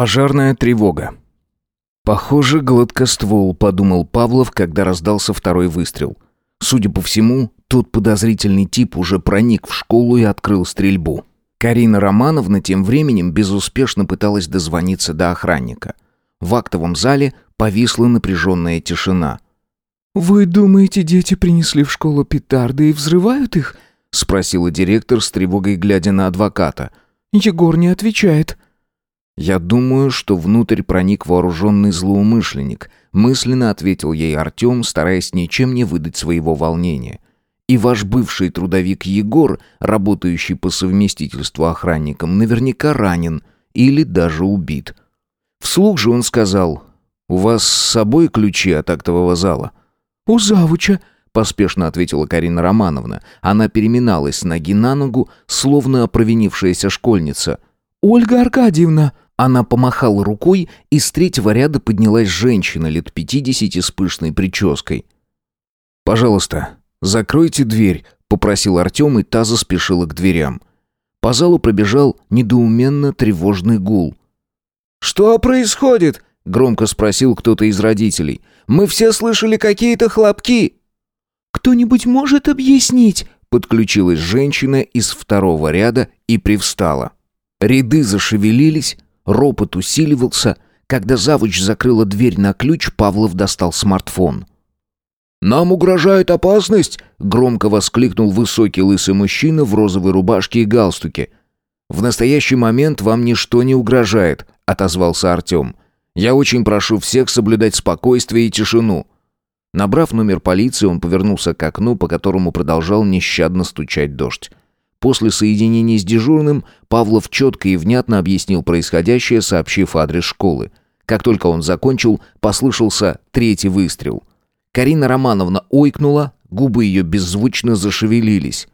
Пожарная тревога. Похоже, гладкоствол, подумал Павлов, когда раздался второй выстрел. Судя по всему, тот подозрительный тип уже проник в школу и открыл стрельбу. Карина Романовна тем временем безуспешно пыталась дозвониться до охранника. В актовом зале повисла напряженная тишина. «Вы думаете, дети принесли в школу петарды и взрывают их?» — спросила директор с тревогой, глядя на адвоката. «Егор не отвечает». «Я думаю, что внутрь проник вооруженный злоумышленник», — мысленно ответил ей Артем, стараясь ничем не выдать своего волнения. И ваш бывший трудовик Егор, работающий по совместительству охранником, наверняка ранен или даже убит. Вслух же он сказал, «У вас с собой ключи от актового зала?» «У завуча», — поспешно ответила Карина Романовна. Она переминалась с ноги на ногу, словно провинившаяся школьница. «Ольга Аркадьевна!» Она помахала рукой, и с третьего ряда поднялась женщина лет пятидесяти с пышной прической. «Пожалуйста, «Закройте дверь», — попросил Артем, и та заспешила к дверям. По залу пробежал недоуменно тревожный гул. «Что происходит?» — громко спросил кто-то из родителей. «Мы все слышали какие-то хлопки». «Кто-нибудь может объяснить?» — подключилась женщина из второго ряда и привстала. Ряды зашевелились, ропот усиливался. Когда завуч закрыла дверь на ключ, Павлов достал смартфон. «Нам угрожает опасность!» — громко воскликнул высокий лысый мужчина в розовой рубашке и галстуке. «В настоящий момент вам ничто не угрожает», — отозвался Артем. «Я очень прошу всех соблюдать спокойствие и тишину». Набрав номер полиции, он повернулся к окну, по которому продолжал нещадно стучать дождь. После соединения с дежурным Павлов четко и внятно объяснил происходящее, сообщив адрес школы. Как только он закончил, послышался третий выстрел — Карина Романовна ойкнула, губы ее беззвучно зашевелились.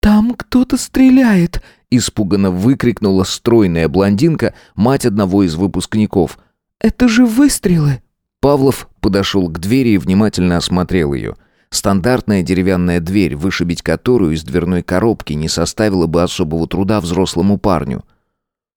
«Там кто-то стреляет!» — испуганно выкрикнула стройная блондинка, мать одного из выпускников. «Это же выстрелы!» Павлов подошел к двери и внимательно осмотрел ее. Стандартная деревянная дверь, вышибить которую из дверной коробки не составило бы особого труда взрослому парню.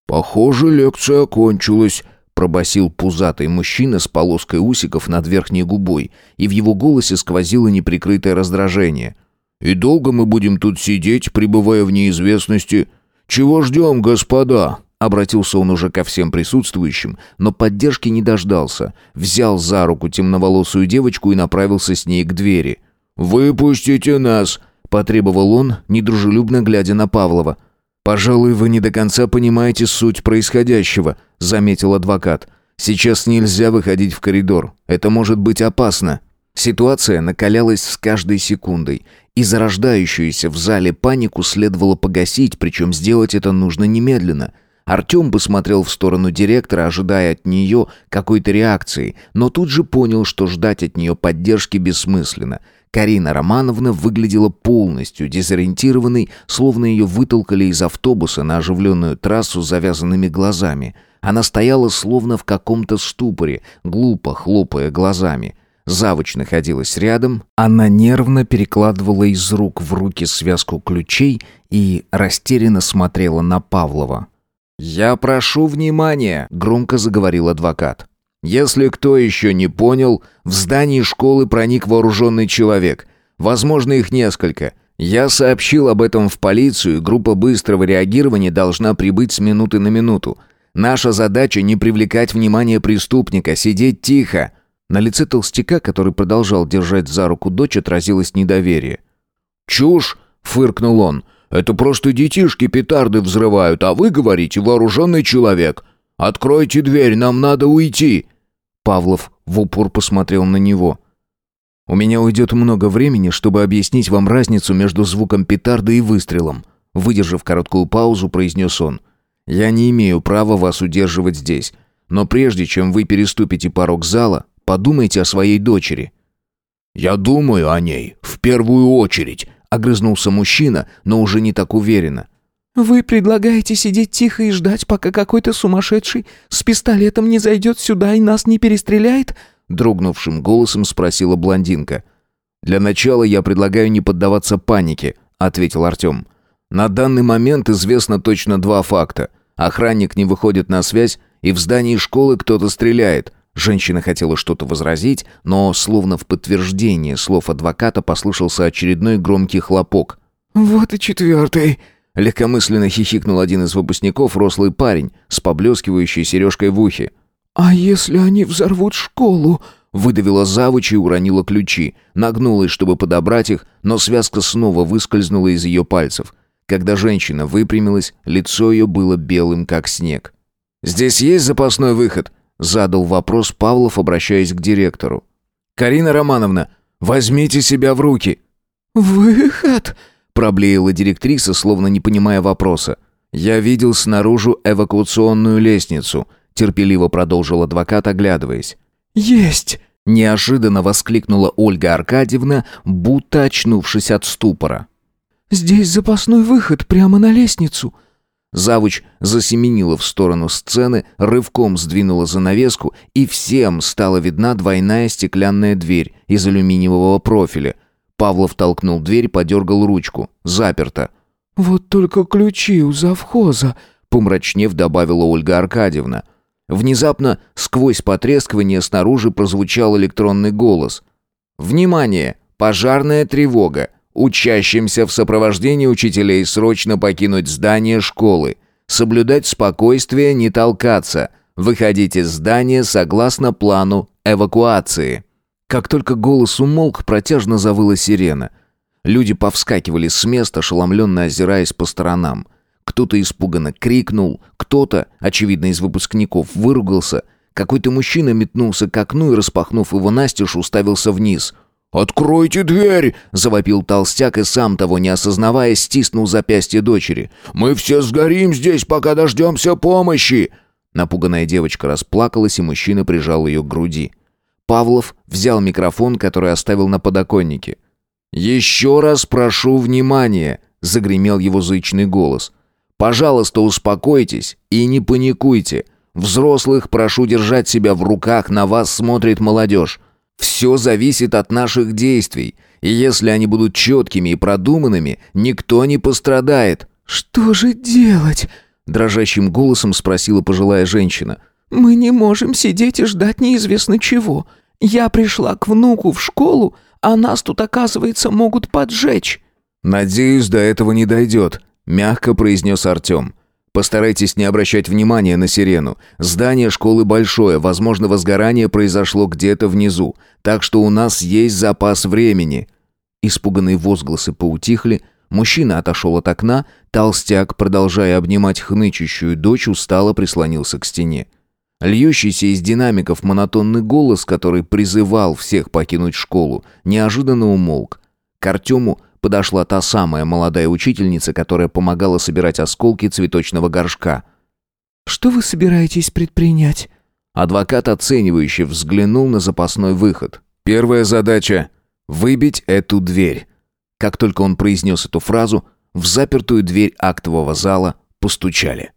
«Похоже, лекция окончилась», пробасил пузатый мужчина с полоской усиков над верхней губой, и в его голосе сквозило неприкрытое раздражение. «И долго мы будем тут сидеть, пребывая в неизвестности? Чего ждем, господа?» Обратился он уже ко всем присутствующим, но поддержки не дождался. Взял за руку темноволосую девочку и направился с ней к двери. «Выпустите нас!» – потребовал он, недружелюбно глядя на Павлова. «Пожалуй, вы не до конца понимаете суть происходящего», — заметил адвокат. «Сейчас нельзя выходить в коридор. Это может быть опасно». Ситуация накалялась с каждой секундой, и зарождающуюся в зале панику следовало погасить, причем сделать это нужно немедленно. Артем посмотрел в сторону директора, ожидая от нее какой-то реакции, но тут же понял, что ждать от нее поддержки бессмысленно — Карина Романовна выглядела полностью дезориентированной, словно ее вытолкали из автобуса на оживленную трассу с завязанными глазами. Она стояла словно в каком-то ступоре, глупо хлопая глазами. Завуч находилась рядом, она нервно перекладывала из рук в руки связку ключей и растерянно смотрела на Павлова. «Я прошу внимания», — громко заговорил адвокат. Если кто еще не понял, в здании школы проник вооруженный человек. Возможно, их несколько. Я сообщил об этом в полицию, группа быстрого реагирования должна прибыть с минуты на минуту. Наша задача не привлекать внимание преступника, сидеть тихо. На лице толстяка, который продолжал держать за руку дочь, отразилось недоверие. «Чушь!» — фыркнул он. «Это просто детишки петарды взрывают, а вы говорите вооруженный человек. Откройте дверь, нам надо уйти!» Павлов в упор посмотрел на него. «У меня уйдет много времени, чтобы объяснить вам разницу между звуком петарды и выстрелом», выдержав короткую паузу, произнес он. «Я не имею права вас удерживать здесь, но прежде чем вы переступите порог зала, подумайте о своей дочери». «Я думаю о ней, в первую очередь», — огрызнулся мужчина, но уже не так уверенно. «Вы предлагаете сидеть тихо и ждать, пока какой-то сумасшедший с пистолетом не зайдет сюда и нас не перестреляет?» Дрогнувшим голосом спросила блондинка. «Для начала я предлагаю не поддаваться панике», — ответил Артем. «На данный момент известно точно два факта. Охранник не выходит на связь, и в здании школы кто-то стреляет. Женщина хотела что-то возразить, но, словно в подтверждение слов адвоката, послышался очередной громкий хлопок. «Вот и четвертый!» Легкомысленно хихикнул один из выпускников, рослый парень, с поблескивающей сережкой в ухе. «А если они взорвут школу?» Выдавила завуч и уронила ключи. Нагнулась, чтобы подобрать их, но связка снова выскользнула из ее пальцев. Когда женщина выпрямилась, лицо ее было белым, как снег. «Здесь есть запасной выход?» Задал вопрос Павлов, обращаясь к директору. «Карина Романовна, возьмите себя в руки!» «Выход?» Проблеяла директриса, словно не понимая вопроса. «Я видел снаружи эвакуационную лестницу», терпеливо продолжил адвокат, оглядываясь. «Есть!» Неожиданно воскликнула Ольга Аркадьевна, будто очнувшись от ступора. «Здесь запасной выход прямо на лестницу». Завуч засеменила в сторону сцены, рывком сдвинула занавеску, и всем стала видна двойная стеклянная дверь из алюминиевого профиля. Павлов толкнул дверь, подергал ручку. Заперто. «Вот только ключи у завхоза», — помрачнев добавила Ольга Аркадьевна. Внезапно сквозь потрескивание снаружи прозвучал электронный голос. «Внимание! Пожарная тревога! Учащимся в сопровождении учителей срочно покинуть здание школы. Соблюдать спокойствие, не толкаться. Выходить из здания согласно плану эвакуации». Как только голос умолк, протяжно завыла сирена. Люди повскакивали с места, ошеломленно озираясь по сторонам. Кто-то испуганно крикнул, кто-то, очевидно из выпускников, выругался. Какой-то мужчина метнулся к окну и, распахнув его настежь, уставился вниз. «Откройте дверь!» — завопил толстяк и сам того не осознавая, стиснул запястье дочери. «Мы все сгорим здесь, пока дождемся помощи!» Напуганная девочка расплакалась, и мужчина прижал ее к груди. Павлов взял микрофон, который оставил на подоконнике. «Еще раз прошу внимания!» — загремел его зычный голос. Пожалуйста, успокойтесь и не паникуйте. Взрослых прошу держать себя в руках, на вас смотрит молодежь. Все зависит от наших действий, и если они будут четкими и продуманными, никто не пострадает». «Что же делать?» – дрожащим голосом спросила пожилая женщина. «Мы не можем сидеть и ждать неизвестно чего. Я пришла к внуку в школу, а нас тут, оказывается, могут поджечь». «Надеюсь, до этого не дойдет», мягко произнес Артем. Постарайтесь не обращать внимания на сирену. Здание школы большое, возможно, возгорание произошло где-то внизу, так что у нас есть запас времени. Испуганные возгласы поутихли, мужчина отошел от окна, толстяк, продолжая обнимать хнычущую дочь, устало прислонился к стене. Льющийся из динамиков монотонный голос, который призывал всех покинуть школу, неожиданно умолк. К Артему подошла та самая молодая учительница, которая помогала собирать осколки цветочного горшка. «Что вы собираетесь предпринять?» Адвокат оценивающе взглянул на запасной выход. «Первая задача — выбить эту дверь». Как только он произнес эту фразу, в запертую дверь актового зала постучали.